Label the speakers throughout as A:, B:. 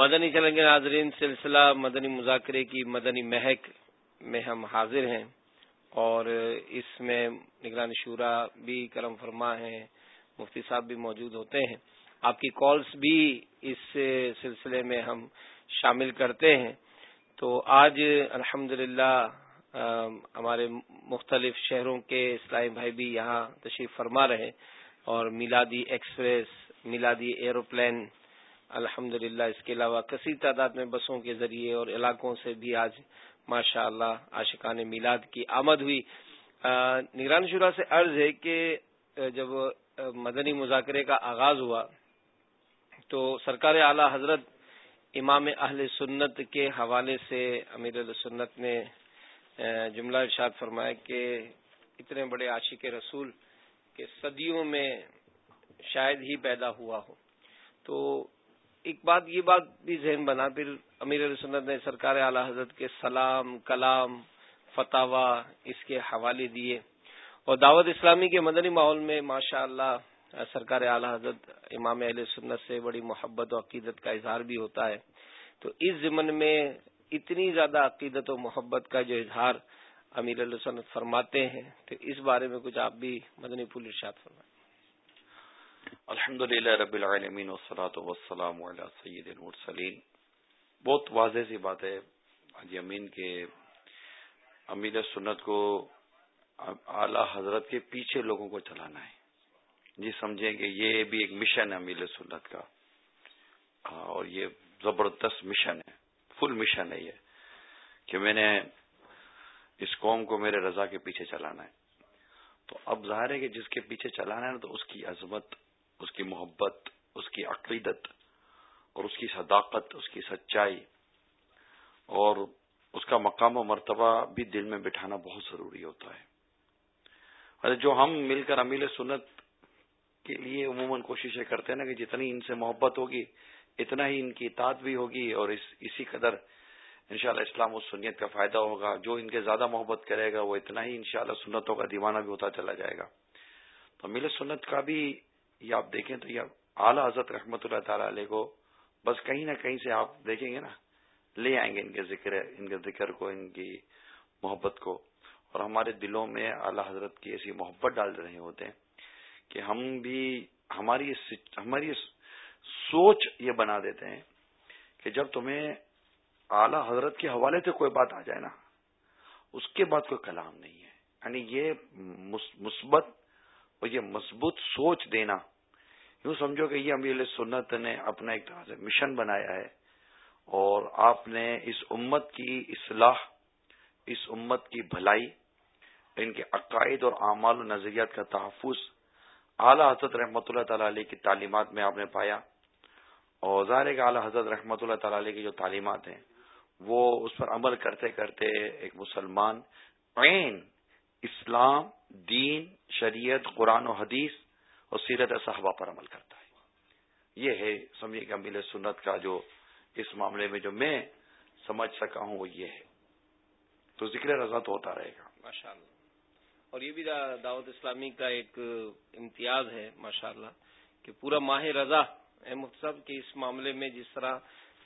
A: مدنی چلیں گے ناظرین، سلسلہ مدنی مذاکرے کی مدنی مہک میں ہم حاضر ہیں اور اس میں نگران شورا بھی کرم فرما ہیں، مفتی صاحب بھی موجود ہوتے ہیں۔ آپ کی کالز بھی اس سلسلے میں ہم شامل کرتے ہیں۔ تو آج الحمد ہمارے مختلف شہروں کے اسلامی بھائی بھی یہاں تشریف فرما رہے اور میلادی ایکسپریس، میلادی ایروپلین الحمد اس کے علاوہ کثیر تعداد میں بسوں کے ذریعے اور علاقوں سے بھی آج ماشاء اللہ عاشقان میلاد کی آمد ہوئی۔ نگران شورا سے عرض ہے کہ جب مدنی مذاکرے کا آغاز ہوا تو سرکار اعلی حضرت امام اہل سنت کے حوالے سے امیر سنت نے جملہ ارشاد فرمایا کہ اتنے بڑے عاشق رسول کے صدیوں میں شاید ہی پیدا ہوا ہو۔ تو ایک بات، یہ بات بھی ذہن بنا، پھر امیر سنت نے سرکار اعلی حضرت کے سلام، کلام فتح اس کے حوالے دیے۔ اور دعوت اسلامی کے مدنی ماحول میں ماشاء اللہ سرکار اعلی حضرت امام اہل سنت سے بڑی محبت و عقیدت کا اظہار بھی ہوتا ہے۔ تو اس ضمن میں اتنی زیادہ عقیدت و محبت کا جو اظہار امیر السنت فرماتے ہیں، تو اس بارے میں کچھ آپ بھی مدنی پھول ارشاد فرمائیں۔
B: الحمد للہ رب العالمین وسلاۃ وسلام علیہ سید المرسلین۔ بہت واضح سی بات ہے۔ حاجی امین کے امیر سنت کو اعلی حضرت کے پیچھے لوگوں کو چلانا ہے۔ جی سمجھیں کہ یہ بھی ایک مشن ہے امیر سنت کا۔ اور یہ زبردست مشن ہے۔ فل مشن ہے یہ۔ کہ میں نے اس قوم کو میرے رضا کے پیچھے چلانا ہے۔ تو اب ظاہر ہے کہ جس کے پیچھے چلانا ہے تو اس کی عظمت اس کی محبت، اس کی عقیدت اور اس کی صداقت، اس کی سچائی اور اس کا مقام و مرتبہ بھی دل میں بٹھانا بہت ضروری ہوتا ہے۔ جو ہم مل کر امیل سنت کے لیے عموماً کوششیں کرتے ہیں نا کہ جتنی ان سے محبت ہوگی، اتنا ہی ان کی اطاعت بھی ہوگی اور اس، اسی قدر انشاءاللہ اسلام و سنیت کا فائدہ ہوگا۔ جو ان کے زیادہ محبت کرے گا، وہ اتنا ہی انشاءاللہ سنتوں کا دیوانہ بھی ہوتا چلا جائے گا۔ تو میل سنت کا بھی یہ آپ دیکھیں تو یہ اعلی حضرت رحمۃ اللہ تعالی علیہ کو بس کہیں نہ کہیں سے آپ دیکھیں گے نا، لے آئیں گے ان کے ذکر، ان کے ذکر کو، ان کی محبت کو۔ اور ہمارے دلوں میں اعلی حضرت کی ایسی محبت ڈال رہے ہوتے ہیں کہ ہم بھی ہماری ہماری سوچ یہ بنا دیتے ہیں کہ جب تمہیں اعلی حضرت کے حوالے سے کوئی بات آ جائے نا، اس کے بعد کوئی کلام نہیں ہے۔ یعنی یہ مثبت اور یہ مضبوط سوچ دینا یوں سمجھو کہ یہ امیر سنت نے اپنا ایک طرح سے مشن بنایا ہے اور آپ نے اس امت کی اصلاح، اس امت کی بھلائی، ان کے عقائد اور اعمال و نظریات کا تحفظ اعلی حضرت رحمۃ اللہ تعالی علیہ کی تعلیمات میں آپ نے پایا اور ظاہر اعلی حضرت رحمۃ اللہ تعالی علیہ کی جو تعلیمات ہیں، وہ اس پر عمل کرتے کرتے ایک مسلمان عین اسلام، دین، شریعت، قرآن و حدیث اور سیرت صحابہ پر عمل کرتا ہے۔ یہ ہے سمجھے کہ امیل سنت کا جو اس معاملے میں جو میں سمجھ سکا ہوں وہ یہ ہے۔ تو ذکر رضا تو ہوتا رہے گا۔
A: ماشاء اللہ اور یہ بھی دعوت اسلامی کا ایک امتیاز ہے ماشاء اللہ کہ پورا ماہ رضا مختصب کہ اس معاملے میں جس طرح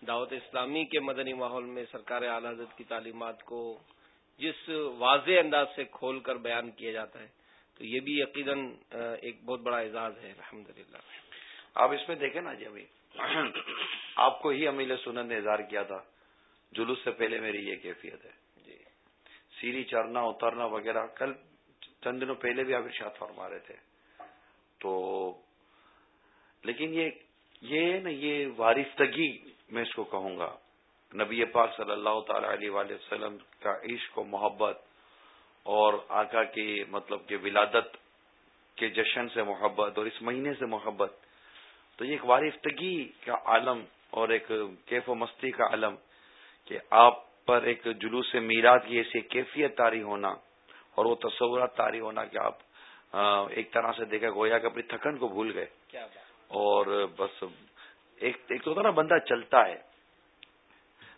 A: دعوت اسلامی کے مدنی ماحول میں سرکار اعلی حضرت کی تعلیمات کو جس واضح انداز سے کھول کر بیان کیا جاتا ہے تو یہ بھی یقیناً ایک بہت بڑا اعزاز ہے الحمد للہ
B: آپ اس میں دیکھیں نا جی ابھی۔ آپ کو ہی امیل سنن نے اظہار کیا تھا۔ جلوس سے پہلے میری یہ کیفیت ہے۔ جی۔ سیری چڑھنا اترنا وغیرہ۔ کل چند دنوں پہلے بھی آپ ارشاد فرما رہے تھے۔ تو لیکن یہ یہ نا یہ وارفتگی میں اس کو کہوں گا۔ نبی پاک صلی اللہ تعالی علیہ وسلم کا عشق و محبت اور آقا کی مطلب کہ ولادت کے جشن سے محبت اور اس مہینے سے محبت۔ تو یہ ایک وارفتگی کا عالم اور ایک کیف و مستی کا عالم کہ آپ پر ایک جلوس میرات کی ایسی کیفیت تاری ہونا اور وہ تصورات تاری ہونا کہ آپ ایک طرح سے دیکھا گویا کہ اپنی تھکن کو بھول گئے۔ اور بس ایک ایک تو ہوتا نا بندہ چلتا ہے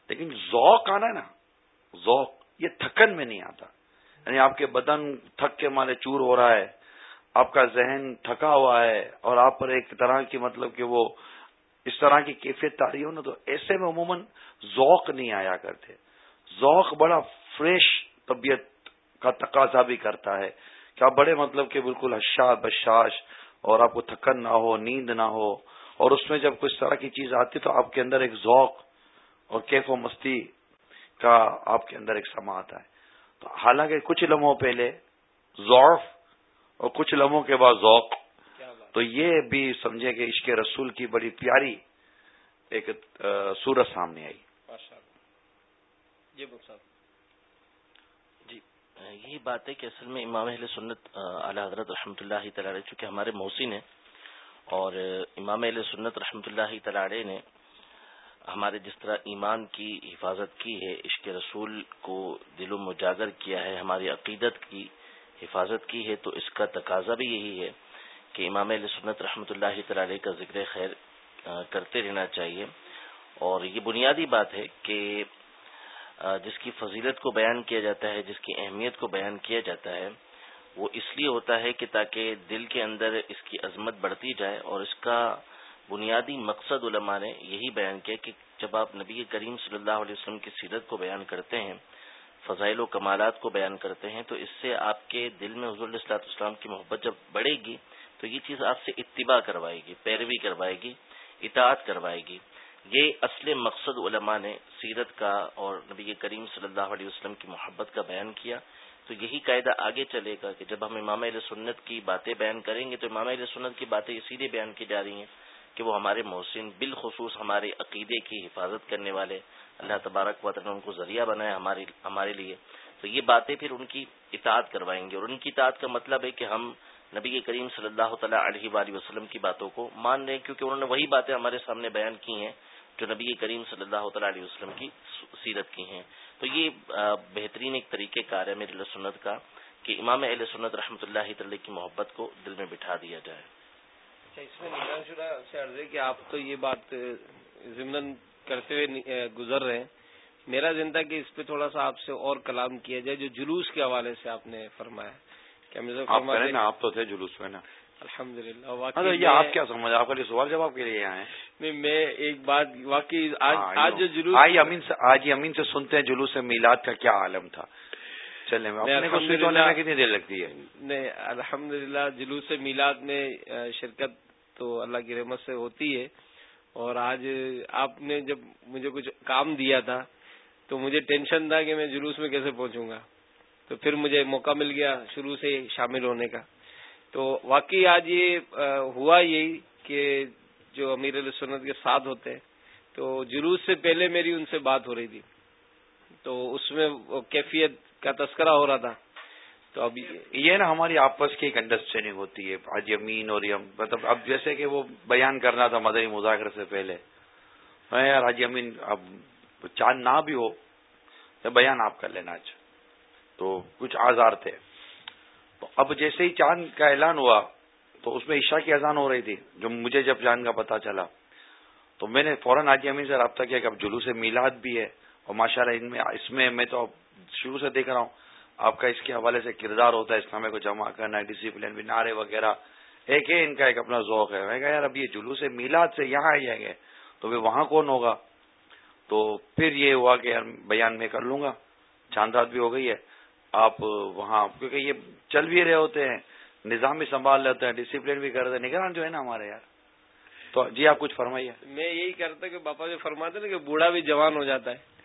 B: لیکن ذوق آنا ہے نا ذوق یہ تھکن میں نہیں آتا۔ یعنی آپ کے بدن تھک کے مارے چور ہو رہا ہے، آپ کا ذہن تھکا ہوا ہے اور آپ پر ایک طرح کی مطلب کہ وہ اس طرح کی کیفیت تاری ہو نا، تو ایسے میں عموماً ذوق نہیں آیا کرتے۔ ذوق بڑا فریش طبیعت کا تقاضا بھی کرتا ہے کہ آپ بڑے مطلب کہ بالکل حشا بشاش اور آپ کو تھکن نہ ہو، نیند نہ ہو اور اس میں جب کچھ طرح کی چیز آتی تو آپ کے اندر ایک ذوق اور کیف و مستی کا آپ کے اندر ایک سما آتا ہے حالانکہ کچھ لمحوں پہلے ذوف اور کچھ لمحوں کے بعد ذوق. تو یہ بھی سمجھے کہ عشق رسول کی بڑی پیاری ایک صورت سامنے آئی۔
A: جی
C: جی یہی بات ہے کہ اصل میں امام اہل سنت اعلی حضرت رحمۃ اللہ تعالی چونکہ ہمارے محسن ہیں اور امام علیہ سنت رحمۃ اللہ تعالی نے ہمارے جس طرح ایمان کی حفاظت کی ہے، عشق رسول کو دل و مجاگر کیا ہے، ہماری عقیدت کی حفاظت کی ہے، تو اس کا تقاضا بھی یہی ہے کہ امام علیہ سنت رحمۃ اللہ تعالی کا ذکر خیر کرتے رہنا چاہیے۔ اور یہ بنیادی بات ہے کہ جس کی فضیلت کو بیان کیا جاتا ہے، جس کی اہمیت کو بیان کیا جاتا ہے، وہ اس لیے ہوتا ہے کہ تاکہ دل کے اندر اس کی عظمت بڑھتی جائے اور اس کا بنیادی مقصد علماء نے یہی بیان کیا کہ جب آپ نبی کریم صلی اللہ علیہ وسلم کی سیرت کو بیان کرتے ہیں، فضائل و کمالات کو بیان کرتے ہیں، تو اس سے آپ کے دل میں حضور السلاط اسلام کی محبت جب بڑھے گی، تو یہ چیز آپ سے اتباع کروائے گی، پیروی کروائے گی، اطاعت کروائے گی۔ یہ اصل مقصد علماء نے سیرت کا اور نبی کریم صلی اللہ علیہ وسلم کی محبت کا بیان کیا۔ تو یہی قاعدہ آگے چلے گا کہ جب ہم امام علیہ سنت کی باتیں بیان کریں گے، تو امام علیہ سنت کی باتیں اسی لیے بیان کی جا رہی ہیں کہ وہ ہمارے محسن بالخصوص ہمارے عقیدے کی حفاظت کرنے والے اللہ تبارک و تعالیٰ ان کو ذریعہ بنائے ہمارے ہمارے لیے۔ تو یہ باتیں پھر ان کی اطاعت کروائیں گے اور ان کی اطاعت کا مطلب ہے کہ ہم نبی کریم صلی اللہ تعالیٰ علیہ وآلہ وسلم کی باتوں کو مان رہے ہیں کیونکہ انہوں نے وہی باتیں ہمارے سامنے بیان کی ہیں جو نبی کریم صلی اللہ تعالیٰ علیہ وسلم کی سیرت کی ہیں۔ تو یہ بہترین ایک طریقہ کار ہے میرے سنت کا کہ امام اہل سنت رحمۃ اللہ تعالی کی محبت کو دل میں بٹھا دیا جائے۔
A: اچھا اس میں شدہ سے عرض ہے کہ آپ تو یہ بات ضمن کرتے ہوئے گزر رہے ہیں۔ میرا زندہ کہ اس پہ تھوڑا سا آپ سے اور کلام کیا جائے جو جلوس کے حوالے سے آپ نے فرمایا۔
B: نا آپ تو تھے جلوس میں نا۔
A: الحمد للہ
B: واقعی یہ آپ کیا سمجھ آپ کا سوال جواب کے لیے آئے
A: نہیں میں ایک بات واقعی آج جو جلوس
B: آج امین سے آج امین سے سنتے ہیں جلوس میلاد کا کیا عالم تھا۔ چلے کتنی دیر لگتی ہے؟
A: نہیں الحمد للہ جلوس میلاد میں شرکت تو اللہ کی رحمت سے ہوتی ہے۔ اور آج آپ نے جب مجھے کچھ کام دیا تھا، تو مجھے ٹینشن تھا کہ میں جلوس میں کیسے پہنچوں گا۔ تو پھر مجھے موقع مل گیا شروع سے شامل ہونے کا۔ تو واقعی آج یہ ہوا یہی کہ جو امیر علیہ سنت کے ساتھ ہوتے ہیں تو جلوس سے پہلے میری ان سے بات ہو رہی تھی۔ تو اس میں کیفیت کا تذکرہ ہو رہا تھا۔ تو اب
B: یہ نا ہماری آپس کی ایک انڈرسٹینڈنگ ہوتی ہے، آج امین اور مطلب اب جیسے کہ وہ بیان کرنا تھا مدنی مذاکر سے پہلے۔ یار حاجی امین، اب چاند نہ بھی ہو تو بیان آپ کر لینا آج۔ تو کچھ آزار تھے۔ تو اب جیسے ہی چاند کا اعلان ہوا، تو اس میں عشاء کی اذان ہو رہی تھی، جو مجھے جب چاند کا پتا چلا۔ تو میں نے فوراً حاجی امین سے رابطہ کیا کہ اب جلوس میلاد بھی ہے اور ماشاء اللہ ان میں، اس میں میں تو شروع سے دیکھ رہا ہوں۔ آپ کا اس کے حوالے سے کردار ہوتا ہے اسلام کو جمع کرنا ڈسپلن بھی، نعرے وغیرہ۔ ایک ہے ان کا ایک اپنا ذوق ہے۔ میں کہا، یار، اب یہ جلوس میلاد سے یہاں آ جائیں گے، تو پھر وہاں کون ہوگا؟ تو پھر یہ ہوا کہ یار، بیان میں کر لوں گا۔ چاندات بھی ہو گئی ہے۔ آپ وہاں، کیونکہ یہ چل بھی رہے ہوتے ہیں، نظام بھی سنبھال لیتے ہیں ڈسپلن بھی کرتے ہیں۔ نگران جو ہے نا ہمارے یار۔ تو جی آپ کچھ فرمائیے۔
A: میں یہی کرتا کہ باپا جو فرماتے نا کہ بوڑھا بھی جوان ہو جاتا ہے۔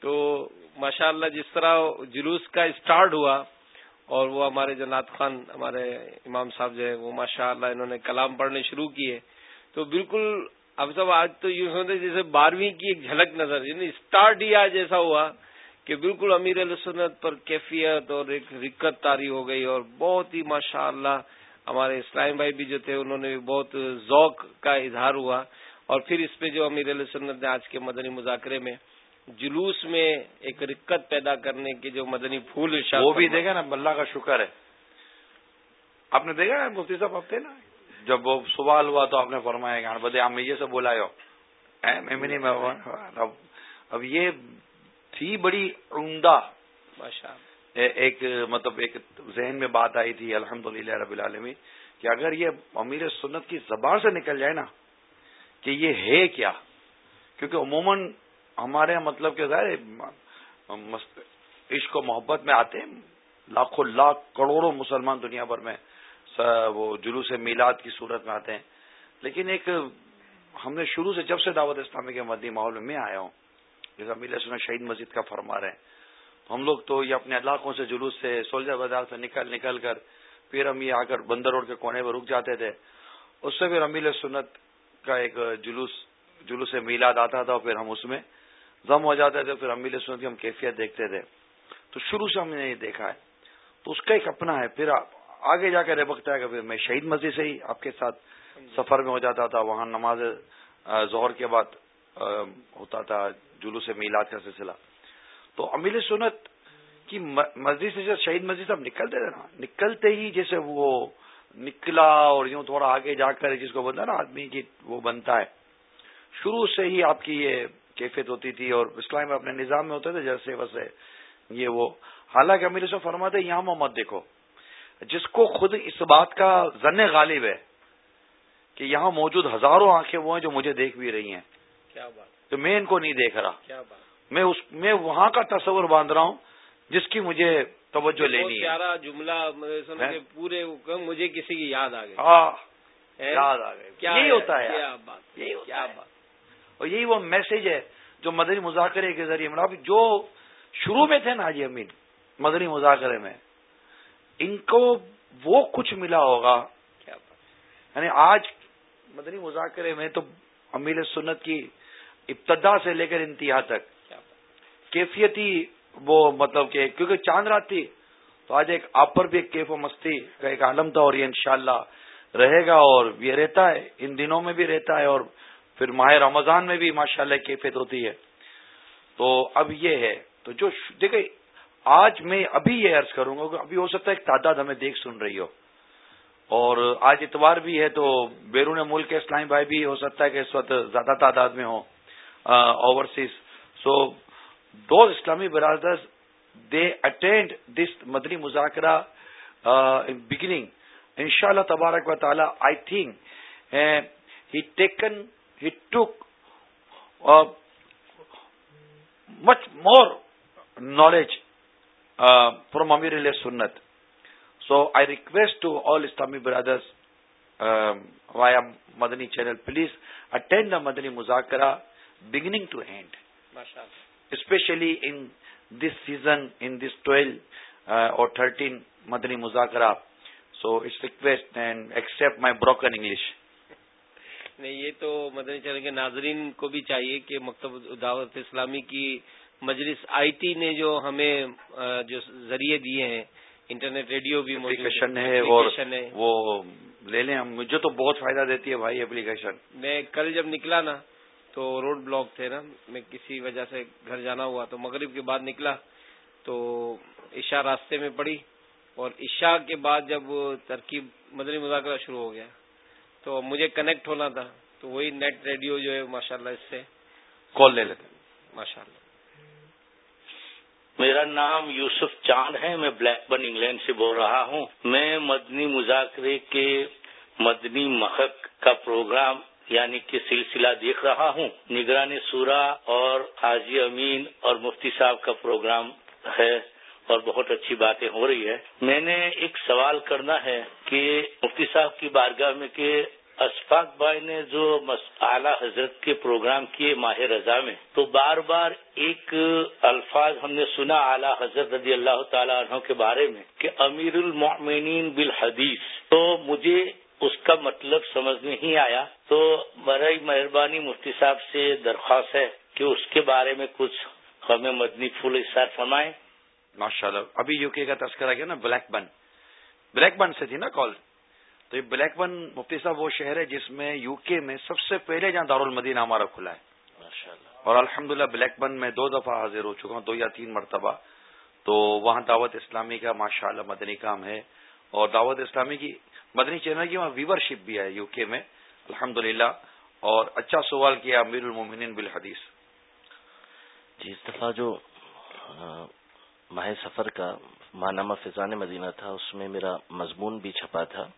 A: تو ماشاء اللہ جس طرح جلوس کا اسٹارٹ ہوا اور وہ ہمارے جنات خان، ہمارے امام صاحب جو ہے، وہ ماشاء اللہ انہوں نے کلام پڑھنے شروع کیے۔ تو بالکل اب سب آج تو یوں سمجھتے جیسے بارہویں کی ایک جھلک نظر یعنی اسٹارٹ ہی آج ایسا ہوا کہ بالکل امیر علیہ سنت پر کیفیت اور ایک رکت تاری ہو گئی اور بہت ہی ماشاء اللہ ہمارے اسلام بھائی بھی جو تھے، انہوں نے بھی بہت ذوق کا اظہار ہوا۔ اور پھر اس پہ جو امیر علیہ سنت نے آج کے مدنی مذاکرے میں جلوس میں ایک رکت پیدا کرنے کے جو مدنی پھول
B: وہ بھی دیکھا نا اللہ کا شکر ہے۔ آپ نے دیکھا نا مفتی صاحب آپ تھے نا؟ جب وہ سوال ہوا تو آپ نے فرمایا کہ بدے آپ میجے سے بولا اب یہ تھی بڑی عمدہ ایک مطلب ایک ذہن میں بات آئی تھی الحمد رب العالمین کہ اگر یہ امیر سنت کی زبان سے نکل جائے نا کہ یہ ہے کیا؟ کیونکہ عموماً ہمارے مطلب کہ ظاہر عشق و محبت میں آتے ہیں۔ لاکھوں لاکھ کروڑوں مسلمان دنیا بھر میں وہ جلوس میلاد کی صورت میں آتے ہیں۔ لیکن ایک، ہم نے شروع سے جب سے دعوت اسلامی کے مدنی ماحول میں آیا ہوں جیسا میل سنا شہید مسجد کا فرما رہے ہیں۔ ہم لوگ تو یہ اپنے علاقوں سے جلوس سے سولجر بازار سے نکل نکل کر، پھر ہم یہ آ کر بندر روڈ کے کونے میں رک جاتے تھے۔ اس سے پھر امیل سنت کا ایک جلوس جلوس میلاد آتا تھا، پھر ہم اس میں ضم ہو جاتے تھے پھر امیل سنت کی ہم کیفیت دیکھتے تھے۔ تو شروع سے ہم نے یہ دیکھا ہے۔ تو اس کا ایک اپنا ہے۔ پھر آگے جا کے ربکتا ہے کہ پھر میں شہید مسجد سے ہی آپ کے ساتھ سفر میں ہو جاتا تھا۔ وہاں نماز ظہر کے بعد ہوتا تھا جلوس میلاد کا سلسلہ۔ تو امیل سنت کی مسجد سے جب شہید مسجد اب نکلتے تھے نا، نکلتے ہی جیسے وہ نکلا اور یوں تھوڑا آگے جا کر جس کو بنتا نا، آدمی کی وہ بنتا ہے۔ شروع سے ہی آپ کی یہ کیفیت ہوتی تھی اور اسلام میں اپنے نظام میں ہوتے تھے جیسے ویسے یہ وہ۔ حالانکہ امیر سے فرماتے یہاں محمد دیکھو جس کو خود اس بات کا ذن غالب ہے کہ یہاں موجود ہزاروں آنکھیں وہ ہیں جو مجھے دیکھ بھی رہی ہیں۔ کیا بات۔ تو میں ان کو نہیں دیکھ رہا۔ کیا بات۔ میں اس میں وہاں کا تصور باندھ رہا ہوں جس کی مجھے توجہ لینی
A: ہے۔ جملہ پورے مجھے کسی کی یاد آ گئی۔ ہاں
B: یاد آ گئی۔ یہی ہوتا ہے یہی بات۔ اور یہی وہ میسج ہے جو مدنی مذاکرے کے ذریعے مطلب جو شروع میں تھے نا جی امین، مدنی مذاکرے میں، ان کو وہ کچھ ملا ہوگا۔ یعنی آج مدنی مذاکرے میں تو امیر سنت کی ابتدا سے لے کر انتہا تک۔ کیفیتی وہ مطلب کہ کیونکہ چاند رات تھی، تو آج ایک آپ پر بھی ایک کیف و مستی کا ایک عالم تھا اور یہ انشاءاللہ رہے گا اور یہ رہتا ہے۔ ان دنوں میں بھی رہتا ہے اور پھر ماہ رمضان میں بھی ماشاءاللہ اللہ کیفیت ہوتی ہے۔ تو اب یہ ہے، تو جو دیکھیں، آج میں ابھی یہ عرض کروں گا کہ ابھی ہو سکتا ہے ایک تعداد ہمیں دیکھ سن رہی ہو۔ اور آج اتوار بھی ہے تو بیرون ملک کے اسلامی بھائی بھی ہو سکتا ہے کہ اس وقت زیادہ تعداد میں ہوں overseas so do Islamic brothers they attend this Madani مذاکرہ beginning ان شاء اللہ تبارک و تعالی I think he taken took much more knowledge from Amir Sunnat so I request to all Islami brothers why Madani channel please attend the Madani Muzakra beginning to hand especially in this season in this twelve اور thirteen Madani Muzakra so it's request and accept my broken English
A: نہیں یہ تو مدنی channel کے ناظرین کو بھی چاہیے کہ مکتب دعوت اسلامی کی مجلس آئی ٹی نے جو ہمیں جو ذریعے دیے ہیں انٹرنیٹ ریڈیو بھی
B: اپلیکیشن ہے اور وہ لے لیں مجھے تو بہت فائدہ دیتی ہے بھائی اپلیکیشن۔
A: میں کل جب نکلا نا تو روڈ بلاک تھے نا میں کسی وجہ سے گھر جانا ہوا تو مغرب کے بعد نکلا تو عشاء راستے میں پڑی اور عشاء کے بعد جب ترکیب مدنی مذاکرہ شروع ہو گیا۔ تو مجھے کنیکٹ ہونا تھا تو وہی نیٹ ریڈیو جو ہے ماشاءاللہ اس سے
B: کال لے لیتے۔
A: ماشاء اللہ
D: میرا نام یوسف چاند ہے میں بلیک برن انگلینڈ سے بول رہا ہوں۔ میں مدنی مذاکرے کے مدنی محق کا پروگرام یعنی کہ سلسلہ دیکھ رہا ہوں۔ نگرانی سورا اور حاجی امین اور مفتی صاحب کا پروگرام ہے اور بہت اچھی باتیں ہو رہی ہے۔ میں نے ایک سوال کرنا ہے کہ مفتی صاحب کی بارگاہ میں کہ اشفاق بھائی نے جو اعلی حضرت کے پروگرام کیے ماہ رضا میں، تو بار بار ایک الفاظ ہم نے سنا اعلی حضرت رضی اللہ تعالیٰ عنہ کے بارے میں کہ امیر المؤمنین بالحدیث۔ تو مجھے اس کا مطلب سمجھ نہیں آیا۔ تو برائے مہربانی مفتی صاحب سے درخواست ہے کہ اس کے بارے میں کچھ ہمیں مدنی پھول اشار فرمائیں۔
B: ماشاء اللہ ابھی یو کے کا تذکرہ کیا نا، بلیک بن۔ بلیک بن سے تھی نا کال۔ تو یہ بلیک بن مفتی صاحب وہ شہر ہے جس میں یو کے میں سب سے پہلے جہاں دارالمدینہ ہمارا کھلا ہے۔ اور الحمد للہ بلیک بن میں دو دفعہ حاضر ہو چکا ہوں دو یا تین مرتبہ۔ تو وہاں دعوت اسلامی کا ماشاء اللہ مدنی کام ہے۔ اور دعوت اسلامی کی مدنی چینل کی وہاں ویور شپ بھی ہے یو کے میں الحمد اور اچھا سوال کیا امیر المومنین بالحدیث۔
C: جی اس دفعہ جو ماہ سفر کا ماہنامہ فضان مدینہ تھا اس میں میرا مضمون بھی چھپا تھا۔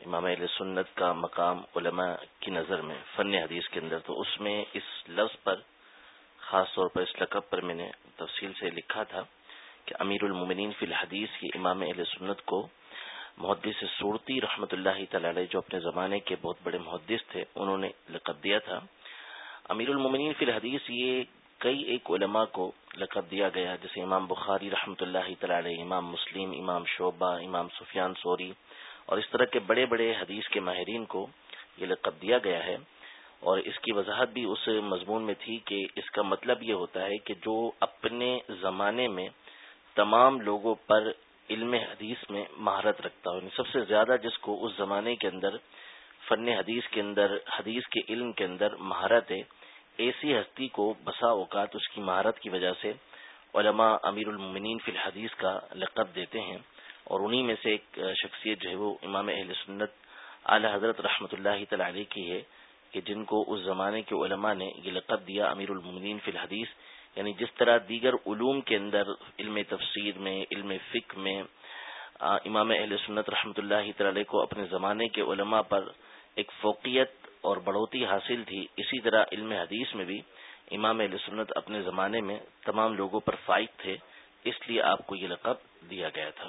C: امام علیہ سنت کا مقام علماء کی نظر میں فن حدیث کے اندر تو اس میں اس لفظ پر خاص طور پر اس لقب پر میں نے تفصیل سے لکھا تھا کہ امیر المومنین فی الحدیث کی امام علیہ سنت کو محدث صورتی رحمۃ اللہ تعالی جو اپنے زمانے کے بہت بڑے محدث تھے، انہوں نے لقب دیا تھا۔ امیر المومنین فی الحدیث یہ کئی ایک علماء کو لقب دیا گیا، جیسے امام بخاری رحمۃ اللہ تعالی امام مسلم، امام شعبہ، امام سفیان سوری اور اس طرح کے بڑے بڑے حدیث کے ماہرین کو یہ لقب دیا گیا ہے اور اس کی وضاحت بھی اس مضمون میں تھی کہ اس کا مطلب یہ ہوتا ہے کہ جو اپنے زمانے میں تمام لوگوں پر علم حدیث میں مہارت رکھتا ہو یعنی سب سے زیادہ جس کو اس زمانے کے اندر، فن حدیث کے اندر، حدیث کے علم کے اندر مہارت ہے، ایسی ہستی کو بسا اوقات اس کی مہارت کی وجہ سے علماء امیر المنین فی الحدیث کا لقب دیتے ہیں۔ اور انہی میں سے ایک شخصیت جو ہے وہ امام اہل سنت اعلی حضرت رحمۃ اللہ تعالی کی ہے کہ جن کو اس زمانے کے علماء نے یہ لقب دیا، امیر المنین فی الحدیث یعنی جس طرح دیگر علوم کے اندر علم تفسیر میں، علم فکر میں امام اہل سنت رحمۃ اللہ تعالی کو اپنے زمانے کے علماء پر ایک فوقیت اور بڑھوتی حاصل تھی، اسی طرح علم حدیث میں بھی امام علیہ سنت اپنے زمانے میں تمام لوگوں پر فائد تھے، اس لیے آپ کو یہ لقب دیا گیا تھا۔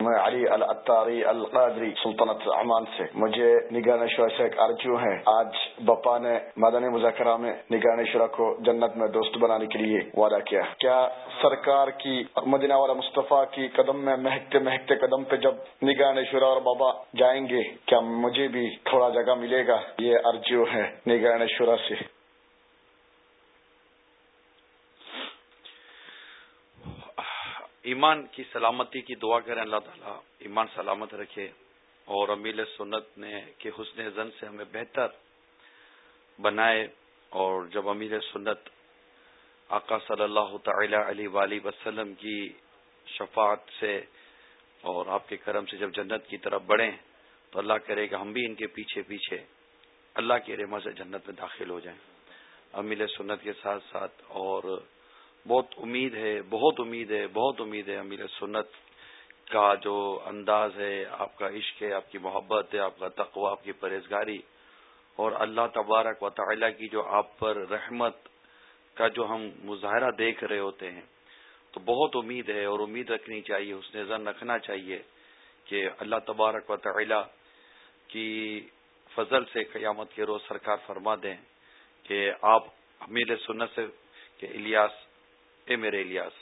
E: میں علی الطاری القادری سلطنت عمان سے۔ مجھے نگاہ نشورہ سے ایک ارجو ہے، آج بپا نے مدنی مذاکرہ میں نگاہ نشورہ کو جنت میں دوست بنانے کے لیے وعدہ کیا۔ کیا سرکار کی مدینہ والا مصطفیٰ کی قدم میں مہکتے مہکتے قدم پہ جب نگاہ نشورہ اور بابا جائیں گے، کیا مجھے بھی تھوڑا جگہ ملے گا؟ یہ ارجو ہے نگاہ نشورہ سے۔
B: ایمان کی سلامتی کی دعا کریں، اللہ تعالیٰ ایمان سلامت رکھے اور امیل سنت نے کہ حسن زن سے ہمیں بہتر بنائے اور جب امیر سنت آقا صلی اللہ تعالی علیہ وسلم کی شفاعت سے اور آپ کے کرم سے جب جنت کی طرف بڑھیں تو اللہ کرے کہ ہم بھی ان کے پیچھے پیچھے اللہ کے رحمت سے جنت میں داخل ہو جائیں۔ امیل سنت کے ساتھ ساتھ اور بہت امید ہے، بہت امید ہے، بہت امید ہے امیر سنت کا جو انداز ہے، آپ کا عشق ہے، آپ کی محبت ہے، آپ کا تقوی، آپ کی پرہیزگاری اور اللہ تبارک و تعالی کی جو آپ پر رحمت کا جو ہم مظاہرہ دیکھ رہے ہوتے ہیں۔ تو بہت امید ہے اور امید رکھنی چاہیے، اس نے زن رکھنا چاہیے کہ اللہ تبارک و تعالی کی فضل سے قیامت کے روز سرکار فرما دیں کہ آپ امیر سنت سے کہ الیاس اے میرے الیاس،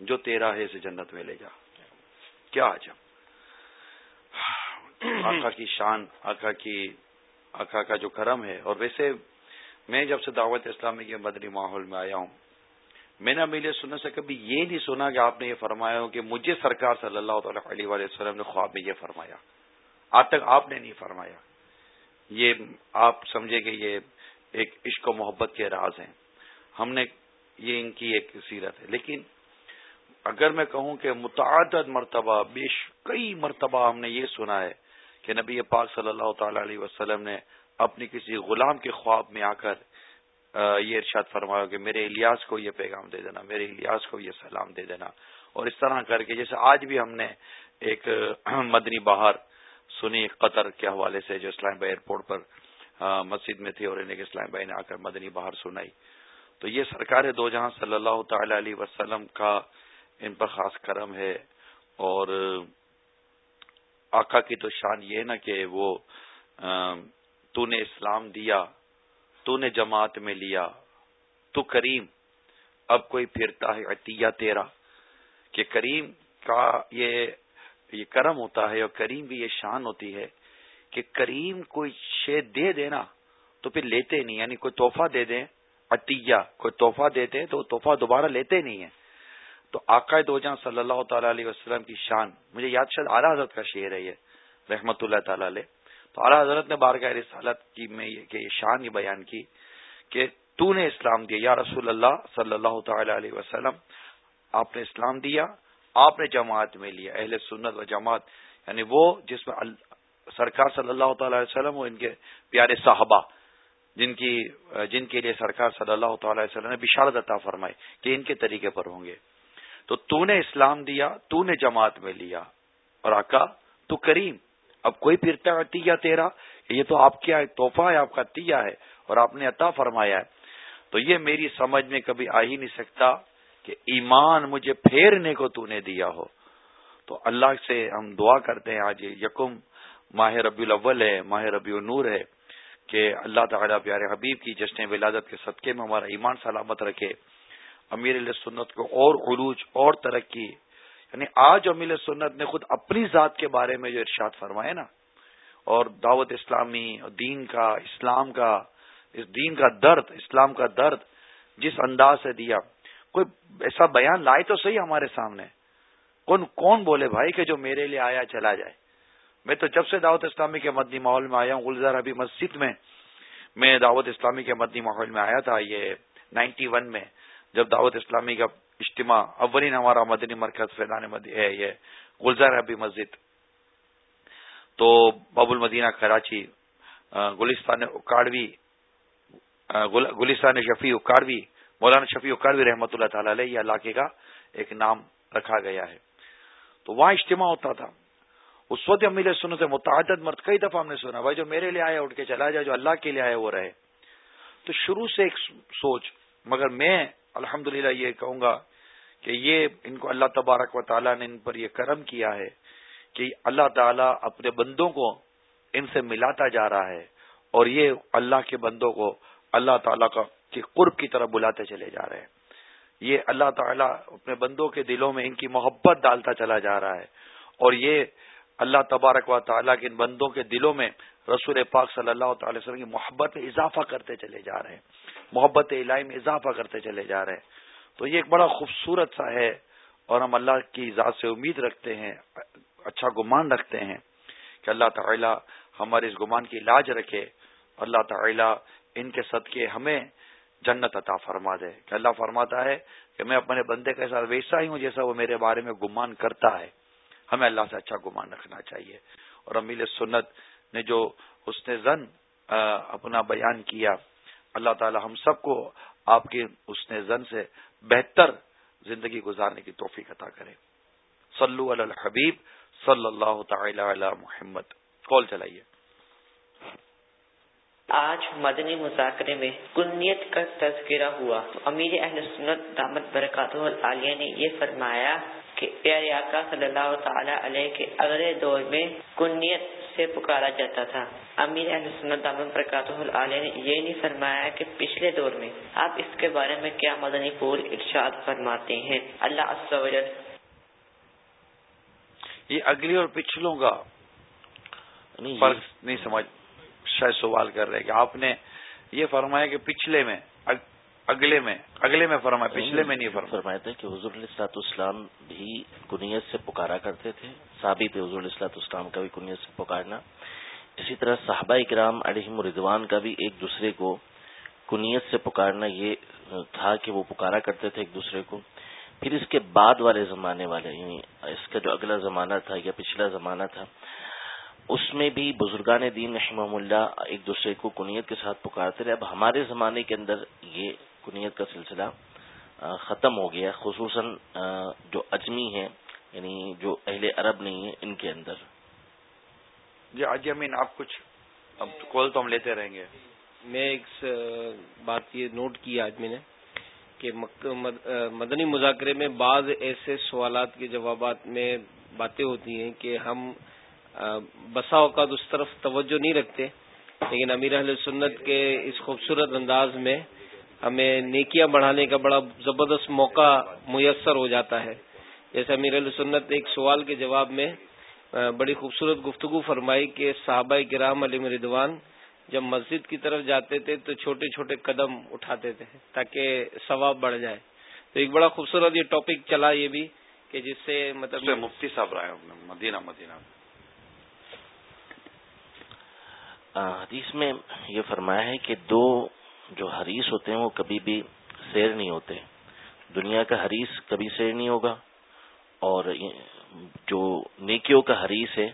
B: جو تیرا ہے اسے جنت میں لے جا۔ کیا عجب آقا کی شان، آقا کی، آقا کا جو کرم ہے۔ اور ویسے میں جب سے دعوت اسلامی کے مدنی ماحول میں آیا ہوں، میں نے امیل سننے سے کبھی یہ نہیں سنا کہ آپ نے یہ فرمایا ہو کہ مجھے سرکار صلی اللہ تعالی علیہ وسلم نے خواب میں یہ فرمایا۔ آج تک آپ نے نہیں فرمایا۔ یہ آپ سمجھے کہ یہ ایک عشق و محبت کے راز ہیں۔ ہم نے یہ ان کی ایک سیرت ہے۔ لیکن اگر میں کہوں کہ متعدد مرتبہ بیش کئی مرتبہ ہم نے یہ سنا ہے کہ نبی پاک صلی اللہ تعالی علیہ وسلم نے اپنی کسی غلام کے خواب میں آ کر یہ ارشاد فرمایا کہ میرے الیاس کو یہ پیغام دے دینا، میرے الیاس کو یہ سلام دے دینا۔ اور اس طرح کر کے جیسے آج بھی ہم نے ایک مدنی بہار سنی قطر کے حوالے سے جو اسلام بھائی ایئرپورٹ پر مسجد میں تھی اور انہیں اسلام بھائی نے آ کر مدنی بہار سنائی۔ تو یہ سرکار دو جہاں صلی اللہ تعالی علیہ وسلم کا ان پر خاص کرم ہے اور آقا کی تو شان یہ نا کہ وہ تو نے اسلام دیا، تو نے جماعت میں لیا، تو کریم، اب کوئی پھرتا ہے عطیہ تیرا، کہ کریم کا یہ یہ کرم ہوتا ہے اور کریم بھی یہ شان ہوتی ہے کہ کریم کوئی شے دے دینا تو پھر لیتے نہیں یعنی کوئی تحفہ دے دیں عطیہ کوئی تحفہ دیتے ہیں تو وہ تحفہ دوبارہ لیتے نہیں ہیں۔ تو عقائد دو جہاں صلی اللہ تعالی علیہ وسلم کی شان، مجھے یاد شاید اعلیٰ حضرت کا شعر ہے یہ، رحمت اللہ تعالی علیہ۔ تو اعلیٰ حضرت نے بارگاہ رسالت کی میں یہ شان یہ بیان کی کہ تو نے اسلام دیا، یا رسول اللہ صلی اللہ تعالی علیہ وسلم، آپ نے اسلام دیا، آپ نے جماعت میں لیا، اہل سنت و جماعت۔ یعنی وہ جس میں سرکار صلی اللہ تعالی وسلم اور ان کے پیارے صحابہ جن کی، جن کے لیے سرکار صلی اللہ تعالی وسلم نے بشارت عطا فرمائی کہ ان کے طریقے پر ہوں گے۔ تو تو نے اسلام دیا، تو نے جماعت میں لیا۔ اور آقا، تو کریم، اب کوئی پھرتا ہے تیرا؟ یہ تو آپ کیا تحفہ ہے، آپ کا تیا ہے اور آپ نے عطا فرمایا ہے۔ تو یہ میری سمجھ میں کبھی آ ہی نہیں سکتا کہ ایمان مجھے پھیرنے کو تو نے دیا ہو۔ تو اللہ سے ہم دعا کرتے ہیں، آج یکم ماہ ربی الاول ہے، ماہ ربی النور ہے۔ کہ اللہ تعالیٰ پیارے حبیب کی جشن ولادت کے صدقے میں ہمارا ایمان سلامت رکھے۔ امیر علیہ سنت کو اور عروج اور ترقی یعنی آج امیر سنت نے خود اپنی ذات کے بارے میں جو ارشاد فرمائے نا، اور دعوت اسلامی اور دین کا، اسلام کا، اس دین کا درد، اسلام کا درد جس انداز سے دیا۔ کوئی ایسا بیان لائے تو صحیح ہمارے سامنے۔ کون کون بولے بھائی کہ جو میرے لیے آیا چلا جائے؟ میں تو جب سے دعوت اسلامی کے مدنی ماحول میں آیا ہوں، گلزار ابھی مسجد میں میں دعوت اسلامی کے مدنی ماحول میں آیا تھا، یہ نائنٹی ون میں، جب دعوت اسلامی کا اجتماع اولین ہمارا مدنی مرکز فیضان ہے یہ گلزار ابھی مسجد۔ تو باب المدینہ کراچی گلستان اکاڑوی گلستان شفیع اکاڑوی، مولانا شفیع اکاڑوی رحمۃ اللہ تعالی علیہ، یہ علاقے کا ایک نام رکھا گیا ہے۔ تو وہاں اجتماع ہوتا تھا۔ اس وقت امیل سنو سے متعدد مرد کئی دفعہ ہم نے سنا، بھائی جو میرے لیے آئے اٹھ کے چلا جائے، جو اللہ کے لیے آئے، وہ رہے۔ تو شروع سے ایک سوچ، مگر میں الحمد یہ کہوں گا کہ یہ ان کو اللہ تبارک و تعالیٰ نے ان پر یہ کرم کیا ہے کہ اللہ تعالیٰ اپنے بندوں کو ان سے ملاتا جا رہا ہے اور یہ اللہ کے بندوں کو اللہ تعالیٰ کا قرب کی طرف بلاتے چلے جا رہے ہیں۔ یہ اللہ تعالیٰ اپنے بندوں کے دلوں میں ان کی محبت ڈالتا چلا جا رہا ہے اور یہ اللہ تبارک و تعالیٰ کے ان بندوں کے دلوں میں رسول پاک صلی اللہ تعالی وسلم کی محبت میں اضافہ کرتے چلے جا رہے ہیں۔ محبت الہی میں اضافہ کرتے چلے جا رہے ہیں۔ تو یہ ایک بڑا خوبصورت سا ہے اور ہم اللہ کی ذات سے امید رکھتے ہیں اچھا گمان رکھتے ہیں کہ اللہ تعالیٰ ہمارے اس گمان کی علاج رکھے۔ اللہ تعالیٰ ان کے صدقے ہمیں جنت عطا فرما دے۔ کہ اللہ فرماتا ہے کہ میں اپنے بندے کے ساتھ ویسا ہی ہوں جیسا وہ میرے بارے میں گمان کرتا ہے۔ ہمیں اللہ سے اچھا گمان رکھنا چاہیے۔ اور امیل سنت نے جو اس نے زن اپنا بیان کیا، اللہ تعالی ہم سب کو آپ کے اس نے زن سے بہتر زندگی گزارنے کی توفیق عطا کرے۔ صلو علی الحبیب، صلی اللہ تعالی علی محمد۔ کال چلائیے۔
F: آج مدنی مذاکرے میں کنیت کا تذکرہ ہوا۔ امیر اہل سنت دامت برکات العالیہ نے یہ فرمایا کہ پیارے آقا صلی اللہ تعالی علیہ کے اگلے دور میں کنیت سے پکارا جاتا تھا۔ امیر اہل سنت دامت برکات العالیہ نے یہ نہیں فرمایا کہ پچھلے دور میں آپ اس کے بارے میں کیا مدنی پور ارشاد فرماتے ہیں۔ اللہ
B: یہ اگلی اور پچھلوں کا فرق نہیں سمجھ شاید سوال کر رہے کہ آپ نے یہ فرمایا کہ پچھلے میں اگلے میں اگلے میں فرمایا پچھلے میں نہیں فرمایا
C: فرمایا تھا کہ حضور السلاط اسلام بھی کنیت سے پکارا کرتے تھے۔ ثابت حضور السلاط اسلام کا بھی کنیت سے پکارنا۔ اسی طرح صحابہ کرام علیہم رضوان کا بھی ایک دوسرے کو کنیت سے پکارنا یہ تھا کہ وہ پکارا کرتے تھے ایک دوسرے کو۔ پھر اس کے بعد والے زمانے والے یعنی اس کا جو اگلا زمانہ تھا یا پچھلا زمانہ تھا اس میں بھی بزرگان دین رحمہ اللہ ایک دوسرے کو کنیت کے ساتھ پکارتے رہے۔ اب ہمارے زمانے کے اندر یہ کنیت کا سلسلہ ختم ہو گیا خصوصاً جو اجمی ہیں یعنی جو اہل عرب نہیں ہیں ان کے اندر۔
B: جی آج امین آپ کچھ اب کال تو ہم لیتے رہیں گے۔
A: میں ایک بات یہ نوٹ کی آج میں نے کہ مدنی مذاکرے میں بعض ایسے سوالات کے جوابات میں باتیں ہوتی ہیں کہ ہم بسا اوقات اس طرف توجہ نہیں رکھتے لیکن امیر اہل سنت کے اس خوبصورت انداز میں ہمیں نیکیاں بڑھانے کا بڑا زبردست موقع میسر ہو جاتا ہے۔ جیسے امیر علیہ سنت ایک سوال کے جواب میں بڑی خوبصورت گفتگو فرمائی کہ صحابہ کرام علی مردوان جب مسجد کی طرف جاتے تھے تو چھوٹے چھوٹے قدم اٹھاتے تھے تاکہ ثواب بڑھ جائے۔ تو ایک بڑا خوبصورت یہ ٹاپک چلا یہ بھی کہ جس سے مطلب
B: مفتی صاحب رائے مدینہ مدینہ۔
C: حدیث میں یہ فرمایا ہے کہ دو جو حریث ہوتے ہیں وہ کبھی بھی سیر نہیں ہوتے۔ دنیا کا حریث کبھی سیر نہیں ہوگا اور جو نیکیوں کا حریث ہے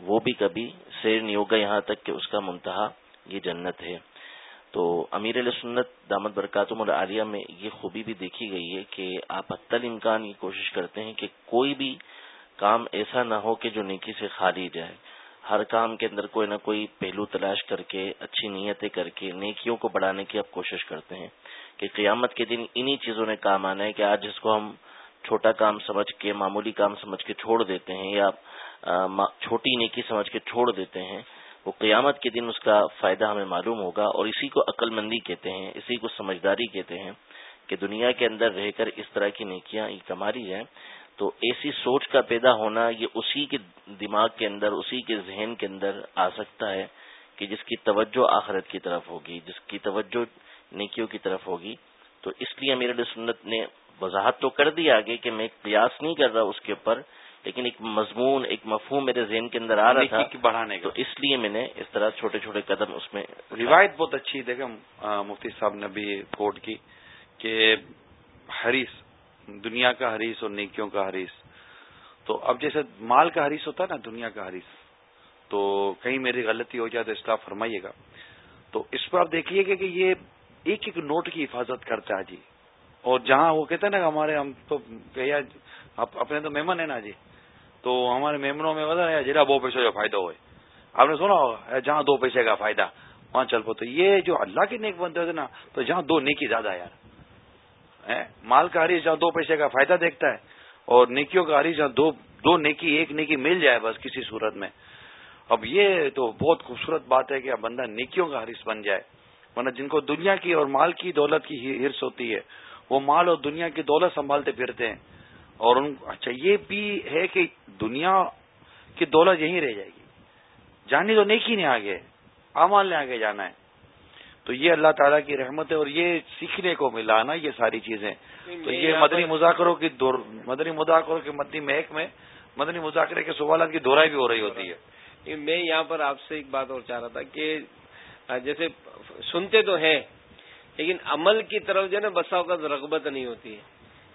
C: وہ بھی کبھی سیر نہیں ہوگا۔ یہاں تک کہ اس کا منتہا یہ جنت ہے۔ تو امیر علیہ سنت دامت برکاتم اور عالیہ میں یہ خوبی بھی دیکھی گئی ہے کہ آپ حتی امکان یہ کوشش کرتے ہیں کہ کوئی بھی کام ایسا نہ ہو کہ جو نیکی سے خالی جائے۔ ہر کام کے اندر کوئی نہ کوئی پہلو تلاش کر کے، اچھی نیتیں کر کے، نیکیوں کو بڑھانے کی آپ کوشش کرتے ہیں کہ قیامت کے دن انہی چیزوں نے کام آنا ہے کہ آج جس کو ہم چھوٹا کام سمجھ کے، معمولی کام سمجھ کے چھوڑ دیتے ہیں یا چھوٹی نیکی سمجھ کے چھوڑ دیتے ہیں، وہ قیامت کے دن اس کا فائدہ ہمیں معلوم ہوگا اور اسی کو عقل مندی کہتے ہیں، اسی کو سمجھداری کہتے ہیں کہ دنیا کے اندر رہ کر اس طرح کی نیکیاں کماری جائیں تو ایسی سوچ کا پیدا ہونا یہ اسی کے دماغ کے اندر اسی کے ذہن کے اندر آ سکتا ہے کہ جس کی توجہ آخرت کی طرف ہوگی جس کی توجہ نیکیوں کی طرف ہوگی۔ تو اس لیے میرے سنت نے وضاحت تو کر دی آگے کہ میں قیاس نہیں کر رہا اس کے اوپر لیکن ایک مضمون ایک مفہوم میرے ذہن کے اندر آ رہا تھا۔
B: بڑھانے
C: تو اس لیے میں نے اس طرح چھوٹے چھوٹے قدم اس میں
B: روایت بہت اچھی دیکھیں مفتی صاحب نے بھی کوٹ کی کہ حریث دنیا کا حریث اور نیکیوں کا حریث تو اب جیسے مال کا حریث ہوتا ہے نا، دنیا کا حریث تو کہیں میری غلطی ہو جائے تو اصلاح فرمائیے گا۔ تو اس پر آپ دیکھیے گا کہ یہ ایک ایک نوٹ کی حفاظت کرتا ہے جی۔ اور جہاں وہ کہتے ہیں نا ہمارے ہم تو اپنے تو مہمان ہیں نا جی۔ تو ہمارے مہمانوں میں وزن ہے جرا دو پیسے کا فائدہ ہوئے۔ آپ نے سنا ہوگا جہاں دو پیسے کا فائدہ، وہاں چل پو تو یہ جو اللہ کے نیک بنتے تھے نا، تو جہاں دو نیکی زیادہ یار۔ مال کا حریث جہاں دو پیسے کا فائدہ دیکھتا ہے اور نیکیوں کا حریث جہاں دو دو نیکی ایک نیکی مل جائے بس کسی صورت میں۔ اب یہ تو بہت خوبصورت بات ہے کہ بندہ نیکیوں کا حریث بن جائے۔ ورنہ جن کو دنیا کی اور مال کی دولت کی ہرس ہوتی ہے، وہ مال اور دنیا کی دولت سنبھالتے پھرتے ہیں۔ اور ان اچھا یہ بھی ہے کہ دنیا کی دولت یہیں رہ جائے گی۔ جانی تو نیکی نہیں آگے امال نے آگے جانا ہے۔ تو یہ اللہ تعالیٰ کی رحمت ہے اور یہ سیکھنے کو ملا نا یہ ساری چیزیں۔ تو یہ مدنی مذاکروں کی مدنی مذاکروں کے مدنی محک میں مدنی مذاکرے کے سوالات کی دہرائی بھی ہو رہی ہوتی ہے۔
A: میں یہاں پر آپ سے ایک بات اور چاہ رہا تھا کہ جیسے سنتے تو ہیں لیکن عمل کی طرف جو ہے نا بساؤ کا رغبت نہیں ہوتی ہے۔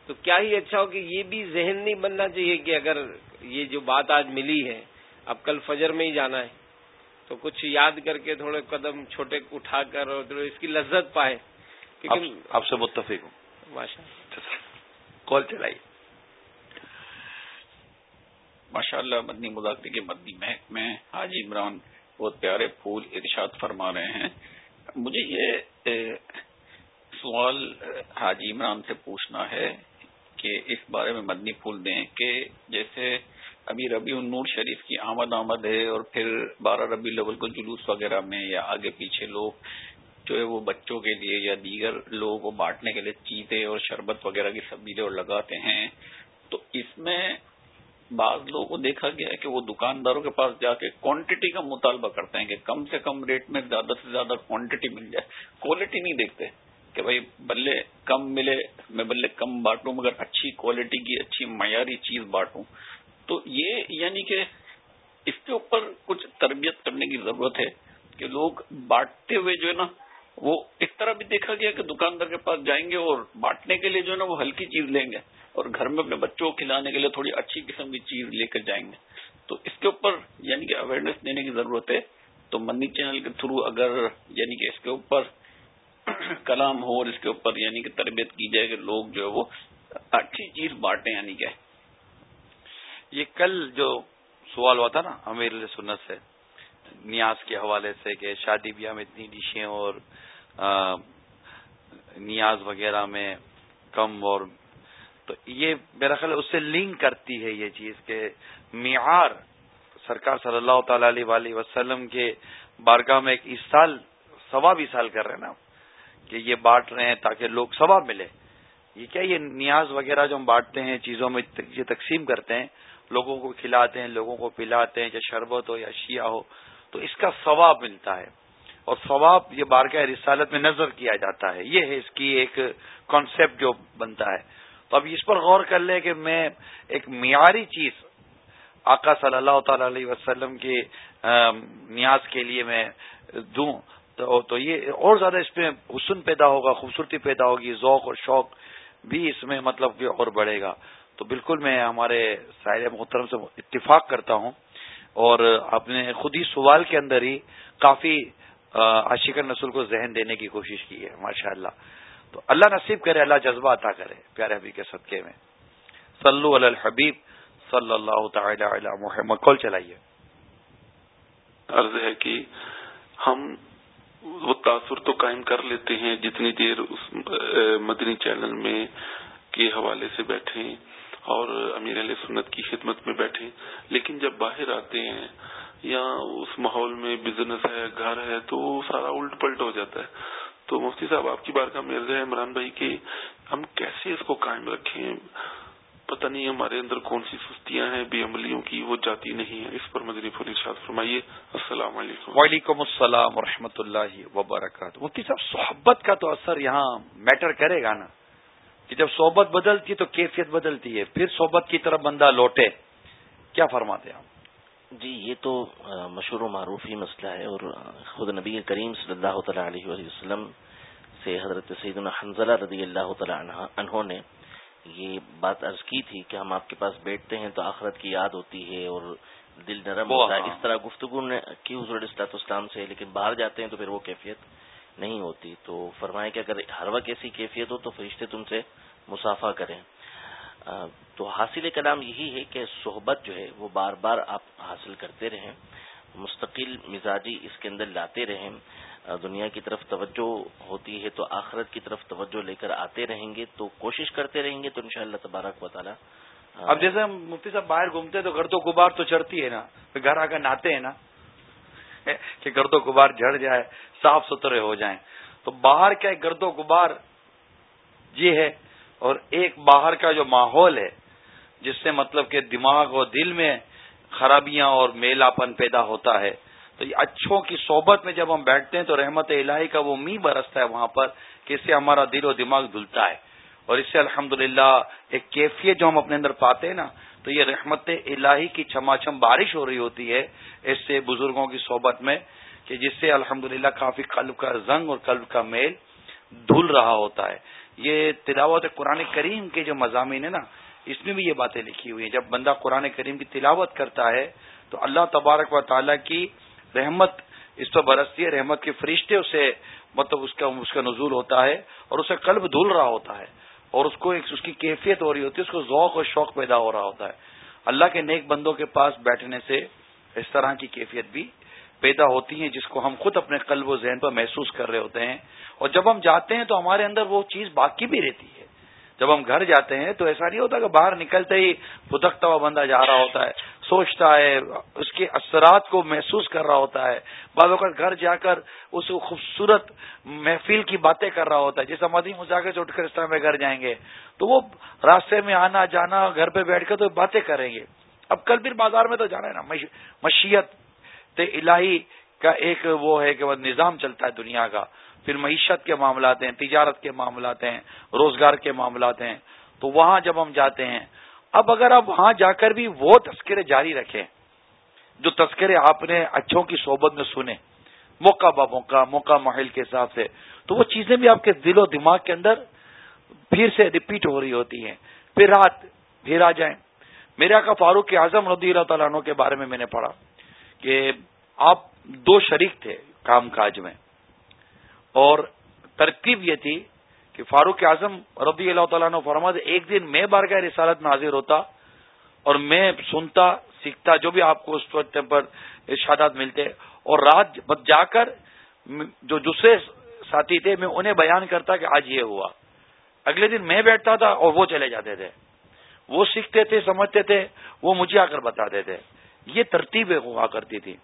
A: تو کیا ہی اچھا ہو کہ یہ بھی ذہن نہیں بننا چاہیے کہ اگر یہ جو بات آج ملی ہے اب کل فجر میں ہی جانا ہے۔ تو کچھ یاد کر کے تھوڑے قدم چھوٹے اٹھا کر اور اس کی لذت پائے۔
B: آپ سے متفق ہوں۔
A: ماشاء
B: کال چلائی
G: ماشاء اللہ مدنی مذاکرے کے مدنی محک میں حاجی عمران بہت پیارے پھول ارشاد فرما رہے ہیں۔ مجھے یہ سوال حاجی عمران سے پوچھنا ہے کہ اس بارے میں مدنی پھول دیں کہ جیسے ابھی ربی النور شریف کی آمد آمد ہے اور پھر بارہ ربی الاول کو جلوس وغیرہ میں یا آگے پیچھے لوگ جو ہے وہ بچوں کے لیے یا دیگر لوگوں کو بانٹنے کے لیے چیتے اور شربت وغیرہ کی سبزیلے اور لگاتے ہیں، تو اس میں بعض لوگوں کو دیکھا گیا ہے کہ وہ دکانداروں کے پاس جا کے کوانٹٹی کا مطالبہ کرتے ہیں کہ کم سے کم ریٹ میں زیادہ سے زیادہ کوانٹٹی مل جائے۔ کوالٹی نہیں دیکھتے کہ بھائی بلے کم ملے، میں بلے کم بانٹوں، مگر اچھی کوالٹی کی اچھی معیاری چیز بانٹوں۔ تو یہ یعنی کہ اس کے اوپر کچھ تربیت کرنے کی ضرورت ہے کہ لوگ بانٹتے ہوئے جو ہے نا، وہ اس طرح بھی دیکھا گیا کہ دکاندار کے پاس جائیں گے اور بانٹنے کے لیے جو ہے نا وہ ہلکی چیز لیں گے اور گھر میں اپنے بچوں کو کھلانے کے لیے تھوڑی اچھی قسم کی چیز لے کر جائیں گے۔ تو اس کے اوپر یعنی کہ اویئرنیس دینے کی ضرورت ہے۔ تو منی چینل کے تھرو اگر یعنی کہ اس کے اوپر کلام ہو اور اس کے اوپر یعنی کہ تربیت کی جائے کہ لوگ جو ہے وہ اچھی چیز بانٹیں یعنی کہ
B: یہ کل جو سوال ہوا تھا نا امیر سنت سے، نیاز کے حوالے سے کہ شادی بیاہ میں اتنی ڈشیں اور نیاز وغیرہ میں کم اور، تو یہ میرا خیال اس سے لنک کرتی ہے یہ چیز کہ معیار سرکار صلی اللہ تعالی علیہ وسلم کے بارگاہ میں ایک اس سال ثواب سال کر رہے ہیں نا، کہ یہ بانٹ رہے ہیں تاکہ لوگ ثواب ملے۔ یہ کیا یہ نیاز وغیرہ جو ہم بانٹتے ہیں، چیزوں میں یہ تقسیم کرتے ہیں لوگوں کو کھلاتے ہیں، لوگوں کو پلاتے ہیں، چاہے شربت ہو یا شیعہ ہو، تو اس کا ثواب ملتا ہے۔ اور ثواب یہ بارگاہ رسالت میں نظر کیا جاتا ہے۔ یہ ہے اس کی ایک کانسیپٹ جو بنتا ہے۔ تو اب اس پر غور کر لیں کہ میں ایک معیاری چیز آقا صلی اللہ تعالی علیہ وسلم کے نیاز کے لیے میں دوں۔ تو یہ اور زیادہ اس میں حسن پیدا ہوگا، خوبصورتی پیدا ہوگی، ذوق اور شوق بھی اس میں مطلب کہ اور بڑھے گا۔ تو بالکل میں ہمارے سائر محترم سے اتفاق کرتا ہوں اور آپ نے خود ہی سوال کے اندر ہی کافی عاشق نسل کو ذہن دینے کی کوشش کی ہے ماشاء اللہ تو اللہ نصیب کرے، اللہ جذبہ عطا کرے، پیارے حبیب کے صدقے میں۔ صلو علی الحبیب، صلی اللہ تعالی علی محمد۔ کال چلائیے۔
H: عرض ہے کہ ہم وہ تاثر تو قائم کر لیتے ہیں جتنی دیر اس مدنی چینل میں کے حوالے سے بیٹھے اور امیر علیہ سنت کی خدمت میں بیٹھے۔ لیکن جب باہر آتے ہیں یا اس ماحول میں بزنس ہے، گھر ہے، تو سارا الٹ پلٹ ہو جاتا ہے۔ تو مفتی صاحب، آپ کی بار کا میرز ہے عمران بھائی کہ ہم کیسے اس کو قائم رکھیں؟ پتہ نہیں ہمارے اندر کون سی سستیاں ہیں، بے عملیوں کی وہ جاتی نہیں ہے اس پر مدنی پھول ارشاد فرمائیے۔ السلام علیکم۔
B: وعلیکم السلام و اللہ وبرکاتہ۔ مفتی صاحب، صحبت کا تو اثر یہاں میٹر کرے گا نا۔ کہ جب صحبت بدلتی تو کیفیت بدلتی ہے پھر صحبت کی طرف بندہ لوٹے۔ کیا فرماتے ہیں
C: جی یہ تو مشہور و معروف ہی مسئلہ ہے اور خود نبی کریم صلی اللہ تعالی علیہ وسلم سے حضرت سیدنا حنزلہ رضی اللہ تعالیٰ انہوں نے یہ بات عرض کی تھی کہ ہم آپ کے پاس بیٹھتے ہیں تو آخرت کی یاد ہوتی ہے اور دل نرم ہوتا ہے۔ اس طرح گفتگو نے کی حضور اسلاط اسلام سے لیکن باہر جاتے ہیں تو پھر وہ کیفیت نہیں ہوتی۔ تو فرمائیں کہ اگر ہر وقت ایسی کیفیت ہو تو فرشتے تم سے مسافہ کریں۔ تو حاصل کلام یہی ہے کہ صحبت جو ہے وہ بار بار آپ حاصل کرتے رہیں، مستقل مزاجی اس کے اندر لاتے رہیں۔ دنیا کی طرف توجہ ہوتی ہے تو آخرت کی طرف توجہ لے کر آتے رہیں گے تو کوشش کرتے رہیں گے تو انشاءاللہ تبارک و تعالی۔
B: اب جیسے ہم مفتی صاحب باہر گھومتے ہیں تو گرد و غبار تو چڑھتی ہے نا گھر آ کر نہاتے ہیں نا۔ کہ گرد و غبار جھڑ جائے، صاف ستھرے ہو جائیں۔ تو باہر کیا گرد و غبار یہ ہے، اور ایک باہر کا جو ماحول ہے، جس سے مطلب کہ دماغ اور دل میں خرابیاں اور میلاپن پیدا ہوتا ہے۔ تو یہ اچھوں کی صحبت میں جب ہم بیٹھتے ہیں تو رحمت الہی کا وہ می برستا ہے وہاں پر کہ اس سے ہمارا دل و دماغ دھلتا ہے۔ اور اس سے الحمد ایک کیفیت جو ہم اپنے اندر پاتے ہیں نا تو یہ رحمت الہی کی چھما چھم بارش ہو رہی ہوتی ہے اس سے بزرگوں کی صحبت میں کہ جس سے الحمد کافی قلب کا زنگ اور قلب کا میل دھل رہا ہوتا ہے۔ یہ تلاوت قرآن کریم کے جو مضامین ہیں نا، اس میں بھی یہ باتیں لکھی ہوئی ہیں۔ جب بندہ قرآن کریم کی تلاوت کرتا ہے تو اللہ تبارک و تعالیٰ کی رحمت اس پر برستی ہے، رحمت کے فرشتے اسے مطلب اس کا اس کا نزول ہوتا ہے اور اسے قلب دھل رہا ہوتا ہے۔ اور اس کو ایک اس کی کیفیت ہو رہی ہوتی ہے، اس کو ذوق اور شوق پیدا ہو رہا ہوتا ہے۔ اللہ کے نیک بندوں کے پاس بیٹھنے سے اس طرح کی کیفیت بھی پیدا ہوتی ہیں، جس کو ہم خود اپنے قلب و ذہن پر محسوس کر رہے ہوتے ہیں۔ اور جب ہم جاتے ہیں تو ہمارے اندر وہ چیز باقی بھی رہتی ہے۔ جب ہم گھر جاتے ہیں تو ایسا نہیں ہوتا کہ باہر نکلتے ہی پتکتا ہوا بندہ جا رہا ہوتا ہے، سوچتا ہے، اس کے اثرات کو محسوس کر رہا ہوتا ہے۔ بعض اوقات گھر جا کر اس خوبصورت محفل کی باتیں کر رہا ہوتا ہے، جیسے مدی مذاکر سے اٹھ کر اس طرح میں گھر جائیں گے۔ تو وہ راستے میں آنا جانا گھر پہ بیٹھ کر تو باتیں کریں گے۔ اب کل پھر بازار میں تو جانا ہے نا مشیت الہی کا ایک وہ ہے کہ وہ نظام چلتا ہے دنیا کا۔ پھر معیشت کے معاملات ہیں، تجارت کے معاملات ہیں، روزگار کے معاملات ہیں۔ تو وہاں جب ہم جاتے ہیں، اب اگر آپ وہاں جا کر بھی وہ تذکرے جاری رکھیں، جو تذکرے آپ نے اچھوں کی صحبت میں سنے، موقع با موقع موقع محل کے حساب سے، تو وہ چیزیں بھی آپ کے دل و دماغ کے اندر پھر سے ریپیٹ ہو رہی ہوتی ہیں۔ پھر رات پھر آ جائیں۔ میرے کا فاروق اعظم رضی اللہ تعالیٰ عنہ کے بارے میں میں نے پڑھا کہ آپ دو شریک تھے کام کاج میں۔ اور ترکیب یہ تھی کہ فاروق اعظم رضی اللہ تعالیٰ نے فرماد ایک دن میں بار کا رسالت میں حاضر ہوتا اور میں سنتا، سیکھتا، جو بھی آپ کو اس وقت پر ارشادات ملتے اور رات جا کر جو دوسرے ساتھی تھے، میں انہیں بیان کرتا کہ آج یہ ہوا۔ اگلے دن میں بیٹھتا تھا اور وہ چلے جاتے تھے۔ وہ سیکھتے تھے، سمجھتے تھے، وہ مجھے آ کر بتاتے تھے۔ یہ ترتیب ہوا کرتی تھی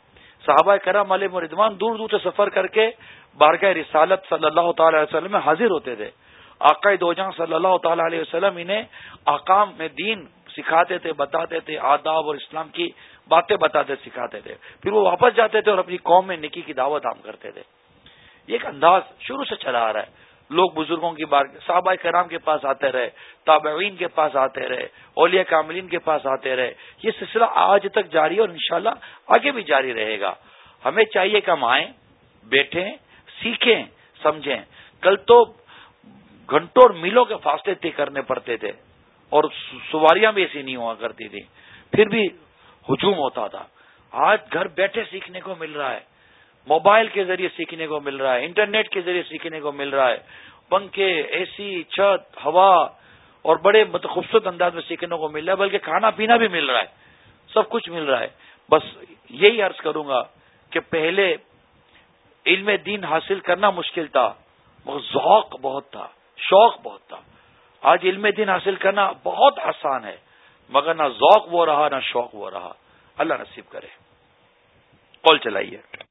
B: صحابہ کرم علیہ مردوان دور دور سے سفر کر کے بارگاہ رسالت صلی اللہ تعالی علیہ وسلم میں حاضر ہوتے تھے۔ آقا دو جہاں صلی اللہ تعالی علیہ وسلم انہیں آکام میں دین سکھاتے تھے، بتاتے تھے، آداب اور اسلام کی باتیں بتاتے سکھاتے تھے۔ پھر وہ واپس جاتے تھے اور اپنی قوم میں نکی کی دعوت عام کرتے تھے۔ یہ ایک انداز شروع سے چلا آ رہا ہے۔ لوگ بزرگوں کی بار صحابہ کرام کے پاس آتے رہے، تابعین کے پاس آتے رہے، اولیاء کاملین کے پاس آتے رہے۔ یہ سلسلہ آج تک جاری اور انشاءاللہ آگے بھی جاری رہے گا۔ ہمیں چاہیے کہ ہم آئیں، بیٹھیں، سیکھیں، سمجھیں۔ کل تو گھنٹوں اور میلوں کے فاصلے طے کرنے پڑتے تھے اور سواریاں بھی ایسی نہیں ہوا کرتی تھی پھر بھی ہجوم ہوتا تھا۔
I: آج گھر بیٹھے سیکھنے کو مل رہا ہے۔ موبائل کے ذریعے سیکھنے کو مل رہا ہے، انٹرنیٹ کے ذریعے سیکھنے کو مل رہا ہے۔ پنکھے اے سی چھت، ہوا اور بڑے خوبصورت انداز میں سیکھنے کو مل رہا ہے، بلکہ کھانا پینا بھی مل رہا ہے۔ سب کچھ مل رہا ہے۔ بس یہی عرض کروں گا کہ پہلے علم دین حاصل کرنا مشکل تھا، مگر ذوق بہت تھا، شوق بہت تھا۔ آج علم دین حاصل کرنا بہت آسان ہے، مگر نہ ذوق وہ رہا، نہ شوق وہ رہا۔ اللہ نصیب کرے۔ کال چلائیے۔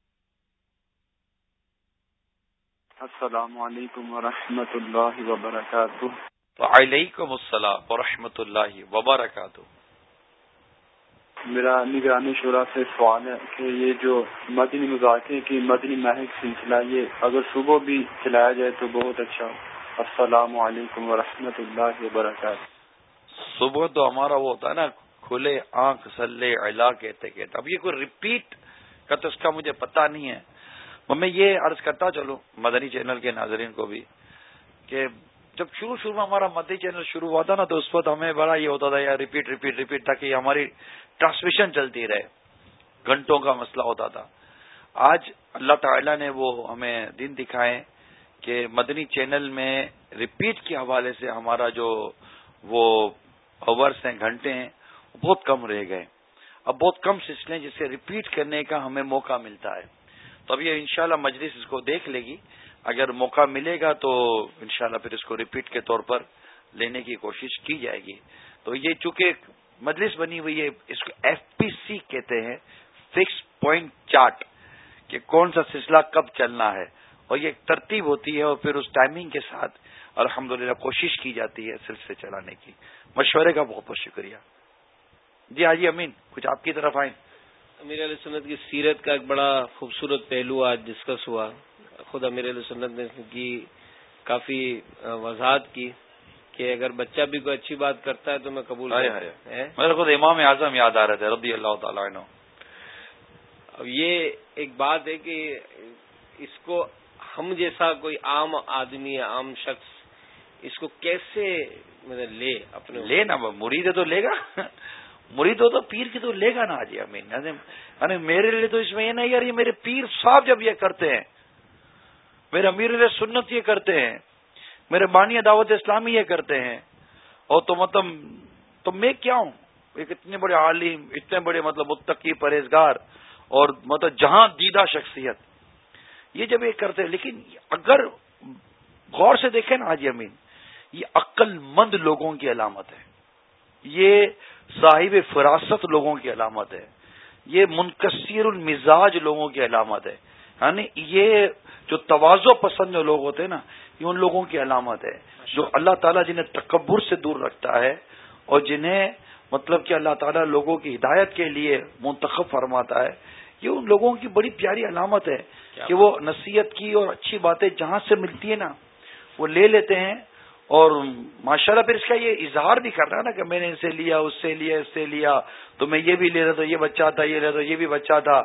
J: السلام علیکم ورحمۃ اللہ وبرکاتہ۔
I: وعلیکم السلام ورحمۃ اللہ وبرکاتہ۔
J: میرا نگرانی شورا سے سوال ہے کہ یہ جو مدنی مذاکرے کی مدنی مہک سلسلہ یہ اگر صبح بھی چلایا جائے تو بہت اچھا۔ السلام علیکم ورحمۃ اللہ وبرکاتہ۔
I: صبح تو ہمارا وہ ہوتا ہے نا کھلے آنکھ سلے علا کہتے کہتے اب یہ کوئی ریپیٹ کا تو اس کا مجھے پتا نہیں ہے۔ میں یہ عرض کرتا چلوں مدنی چینل کے ناظرین کو بھی، کہ جب شروع شروع میں ہمارا مدنی چینل شروع ہوا تھا نا، تو اس وقت ہمیں بڑا یہ ہوتا تھا یار ریپیٹ ریپیٹ ریپیٹ تاکہ ہماری ٹرانسمیشن چلتی رہے۔ گھنٹوں کا مسئلہ ہوتا تھا۔ آج اللہ تعالی نے وہ ہمیں دن دکھائے کہ مدنی چینل میں ریپیٹ کے حوالے سے ہمارا جو وہ اوورس ہیں، گھنٹے ہیں بہت کم رہ گئے۔ اب بہت کم سلسلے جسے ریپیٹ کرنے کا ہمیں موقع ملتا ہے۔ تو اب یہ انشاءاللہ مجلس اس کو دیکھ لے گی۔ اگر موقع ملے گا تو انشاءاللہ پھر اس کو ریپیٹ کے طور پر لینے کی کوشش کی جائے گی۔ تو یہ چونکہ مجلس بنی ہوئی ہے، اس کو ایف پی سی کہتے ہیں فکس پوائنٹ چارٹ کہ کون سا سلسلہ کب چلنا ہے۔ اور یہ ایک ترتیب ہوتی ہے اور پھر اس ٹائمنگ کے ساتھ الحمدللہ کوشش کی جاتی ہے سلسلے چلانے کی۔ مشورے کا بہت بہت شکریہ۔ جی حاجی امین، کچھ آپ کی طرف آئیں۔
A: امیر علیہ سنت کی سیرت کا ایک بڑا خوبصورت پہلو آج ڈسکس ہوا۔ خود امیر علیہ سنت نے کی کافی وضاحت کی کہ اگر بچہ بھی کوئی اچھی بات کرتا ہے تو میں قبول
I: میرے خود امام اعظم یاد آ رہے تھے رضی اللہ تعالیٰ عنہ۔
A: اب یہ ایک بات ہے کہ اس کو ہم جیسا کوئی عام آدمی عام شخص اس کو کیسے مطلب لے اپنے
I: لے نا مرید تو لے گا۔ مرید ہو تو پیر کی تو لے گا نا جی امین۔ یعنی-, یعنی میرے لیے تو اس میں یہ نہیں یار یہ میرے پیر صاحب جب یہ کرتے ہیں، میرے امیر سنت یہ کرتے ہیں، میرے بانی دعوت اسلامی یہ کرتے ہیں۔ اور تو مطلب تو میں کیا ہوں؟ ایک اتنے بڑے عالم، اتنے بڑے مطلب متقی پرہیزگار اور مطلب جہاں دیدہ شخصیت۔ یہ جب یہ کرتے ہیں، لیکن اگر غور سے دیکھیں نا حاجی امین، یہ عقل مند لوگوں کی علامت ہے۔ یہ صاحب فراست لوگوں کی علامت ہے۔ یہ منقصر المزاج لوگوں کی علامت ہے۔ یعنی یہ جو توازو پسند جو لوگ ہوتے ہیں نا یہ ان لوگوں کی علامت ہے۔ جو اللہ تعالیٰ جنہیں تکبر سے دور رکھتا ہے اور جنہیں مطلب کہ اللہ تعالیٰ لوگوں کی ہدایت کے لیے منتخب فرماتا ہے یہ ان لوگوں کی بڑی پیاری علامت ہے کہ وہ نصیحت کی اور اچھی باتیں جہاں سے ملتی ہیں نا وہ لے لیتے ہیں اور ماشاء اللہ پھر اس کا یہ اظہار بھی کر رہا ہے نا کہ میں نے اسے لیا، اس سے لیا، اس سے لیا، تو میں یہ بھی لے رہا تھا، یہ بچہ تھا، یہ لے رہا تھا، یہ بھی بچہ تھا۔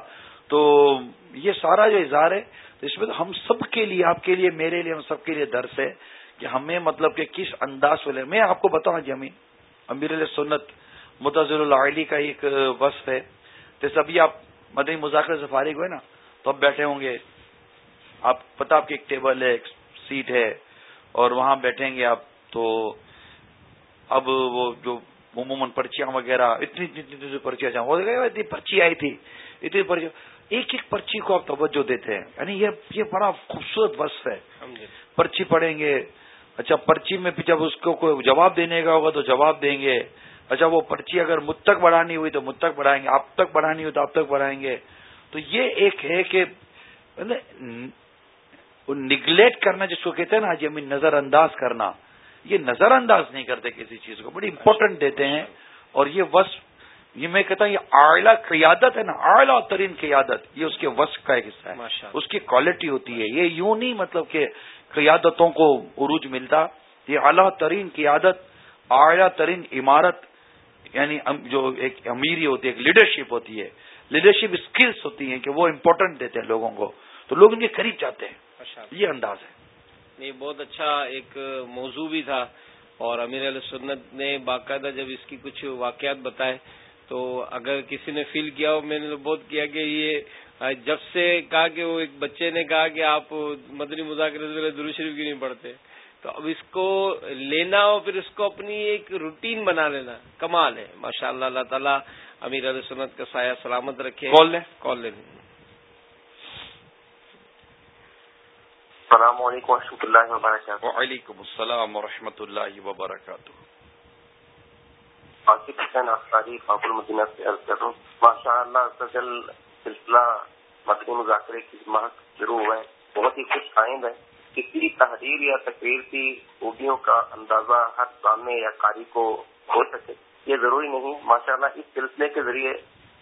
I: تو یہ سارا جو اظہار ہے، تو اس میں تو ہم سب کے لیے، آپ کے لیے، میرے لیے ہم سب کے لیے درس ہے کہ ہمیں مطلب کہ کس انداز سے لے۔ میں آپ کو بتاؤں جی جمی امیر علیہ سنت متضر العلی کا ایک وصف ہے۔ جیسے ابھی آپ مدنی مذاکر سے فارغ ہوئے نا، تو اب بیٹھے ہوں گے۔ آپ پتا آپ کی ایک ٹیبل ہے، ایک سیٹ ہے۔ اور وہاں بیٹھیں گے آپ تو اب وہ جو عموماً پرچیاں وغیرہ اتنی اتنی پرچیاں جاؤں۔ اتنی پرچی آئی تھی۔ اتنی پرچی۔ ایک ایک پرچی کو آپ توجہ دیتے ہیں۔ یعنی یہ یہ بڑا خوبصورت وصف ہے۔ پرچی پڑھیں گے۔ اچھا پرچی میں جب اس کو کوئی جواب دینے کا ہوگا تو جواب دیں گے۔ اچھا وہ پرچی اگر مجھ تک بڑھانی ہوئی تو مجھ تک بڑھائیں گے۔ آپ تک بڑھانی ہوئی تو آپ تک بڑھائیں گے۔ تو یہ ایک ہے کہ نگلیکٹ کرنا جس کو کہتے ہیں نا جی نظر انداز کرنا۔ یہ نظر انداز نہیں کرتے کسی چیز کو بڑی امپورٹنٹ دیتے ہیں۔ اور یہ وصف یہ میں کہتا ہوں یہ اعلیٰ قیادت ہے نا اعلیٰ ترین قیادت یہ اس کے وصف کا ایک حصہ ہے۔ اس کی کوالٹی ہوتی ہے۔ یہ یوں نہیں مطلب کہ قیادتوں کو عروج ملتا۔ یہ اعلیٰ ترین قیادت اعلیٰ ترین عمارت یعنی جو ایک امیری ہوتی ہے ایک لیڈرشپ ہوتی ہے۔ لیڈرشپ اسکلس ہوتی ہیں کہ وہ امپورٹنٹ دیتے ہیں لوگوں کو۔ تو لوگ ان کے قریب جاتے ہیں۔ یہ انداز ہے۔
A: نہیں بہت اچھا ایک موضوع بھی تھا اور امیر علیہ سنت نے باقاعدہ جب اس کی کچھ واقعات بتائے تو اگر کسی نے فیل کیا ہو میں نے بہت کیا کہ یہ جب سے کہا کہ وہ ایک بچے نے کہا کہ آپ مدنی مذاکرے درو شریف کی نہیں پڑھتے تو اب اس کو لینا ہو پھر اس کو اپنی ایک روٹین بنا لینا کمال ہے۔ ماشاء اللہ اللہ تعالیٰ امیر علیہ سنت کا سایہ سلامت رکھے۔
B: کال لیں۔
A: کال لیں۔
K: السلام علیکم و رحمۃ اللہ وبرکاتہ۔
B: وعلیکم السلام و رحمۃ اللہ وبرکاتہ۔
K: آصف حسین افطاری باب المدینہ سے عرض کر ہوں۔ ماشاء اللہ سلسلہ مدنی مذاکرے کی مہک شروع ہوا ہے۔ بہت ہی خوش آئند ہے۔ کسی تحریر یا تقریر کی خوبیوں کا اندازہ ہر سامنے یا قاری کو ہو سکے یہ ضروری نہیں۔ ماشاء اللہ اس سلسلے کے ذریعے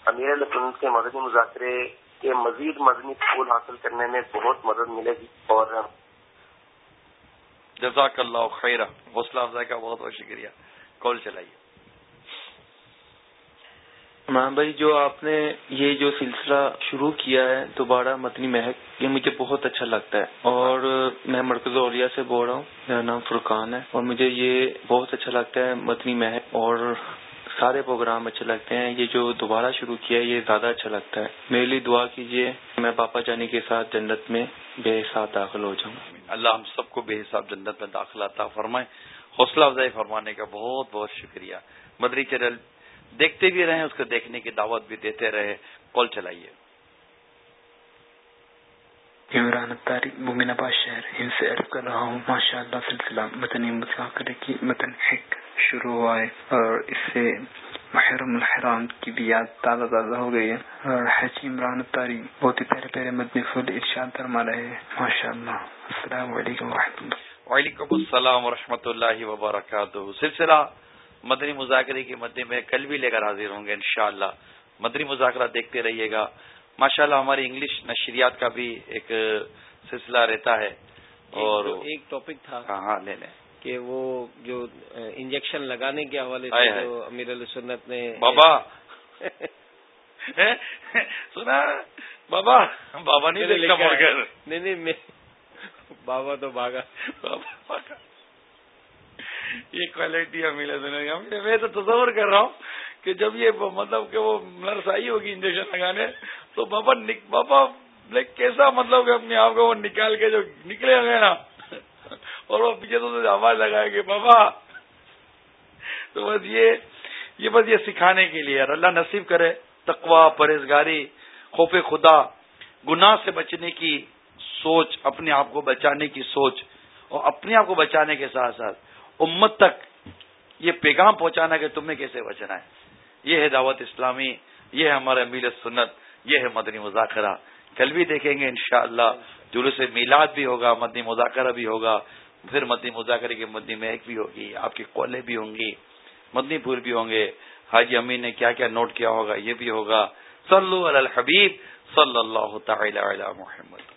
K: امیر السنت کے مدنی مذاکرے کے مزید مدنی پھول حاصل کرنے میں بہت مدد ملے گی اور
B: جزاک اللہ خیر حوصلہ افزائی کا بہت بہت شکریہ۔ کال چلائیے۔
L: ہاں بھائی جو آپ نے یہ جو سلسلہ شروع کیا ہے دوبارہ مدنی مہک یہ مجھے بہت اچھا لگتا ہے اور میں مرکز اولیا سے بول رہا ہوں میرا نام فرقان ہے اور مجھے یہ بہت اچھا لگتا ہے مدنی مہک اور سارے پروگرام اچھے لگتے ہیں یہ جو دوبارہ شروع کیا ہے یہ زیادہ اچھا لگتا ہے۔ میرے لیے دعا کیجیے میں پاپا جانی کے ساتھ جنت میں بے حساب داخل ہو جاؤں۔
B: اللہ ہم سب کو بے حساب جنت میں داخلہ عطا فرمائے۔ حوصلہ افزائی فرمانے کا بہت بہت شکریہ۔ مدری چینل دیکھتے بھی رہے اس کو دیکھنے کی دعوت بھی دیتے رہے کال چلائیے۔
M: عمران تاریخ ممین آباد شہر ان سے عرض کر رہا ہوں ماشاء اللہ سلسلہ مدنی مذاکرے کی حق۔ شروع ہوا ہے اور اس سے محرم الحرام کی بھی یاد تازہ تازہ ہو گئی ہے۔ اور حجی عمران تاریخ بہت ہی پیارے پیارے مدنی فل ارشاد فرما رہے ہیں۔ ماشاء اللہ السلام علیکم و اللہ۔
B: وعلیکم السلام و اللہ وبرکاتہ۔ سلسلہ مدنی مذاکرے کی مدنی میں کل بھی لے کر حاضر ہوں گے انشاءاللہ۔ مدنی مذاکرہ دیکھتے رہیے گا۔ ماشاءاللہ ہماری انگلش نشریات کا بھی ایک سلسلہ رہتا ہے۔ اور
A: ایک ٹاپک تھا۔
B: ہاں ہاں لے لیں۔
A: کہ وہ جو انجیکشن لگانے کے حوالے سے امیر علیہ سنت نے
B: بابا! سنا بابا! بابا
A: نہیں نہیں بابا تو بھاگا۔ بابا
B: یہ کوالٹی ملے سنے میں تو تصور کر رہا ہوں کہ جب یہ مطلب کہ وہ نرس آئی ہوگی انجیکشن لگانے تو بابا بابا کیسا مطلب کہ اپنے آپ کو وہ نکال کے جو نکلے گئے نا اور وہ پیچھے تو آواز لگائے گے بابا، تو بس یہ یہ بس یہ سکھانے کے لیے۔ اللہ نصیب کرے تقوا پرہیزگاری، خوف خدا، گناہ سے بچنے کی سوچ، اپنے آپ کو بچانے کی سوچ، اور اپنے آپ کو بچانے کے ساتھ ساتھ امت تک یہ پیغام پہنچانا کہ تمہیں کیسے بچنا ہے۔ یہ ہے دعوت اسلامی، یہ ہے ہمارا میل سنت، یہ ہے مدنی مذاکرہ۔ کل بھی دیکھیں گے انشاءاللہ۔ شاء اللہ جلوس میلاد بھی ہوگا، مدنی مذاکرہ بھی ہوگا۔ پھر مدنی مذاکرے کی مدنی مہک بھی ہوگی، آپ کی کولے بھی ہوں گی، مدنی پھول بھی ہوں گے۔ حاجی امین نے کیا کیا نوٹ کیا ہوگا، یہ بھی ہوگا۔ صلو علی الحبیب صلی اللہ تعالی علی محمد۔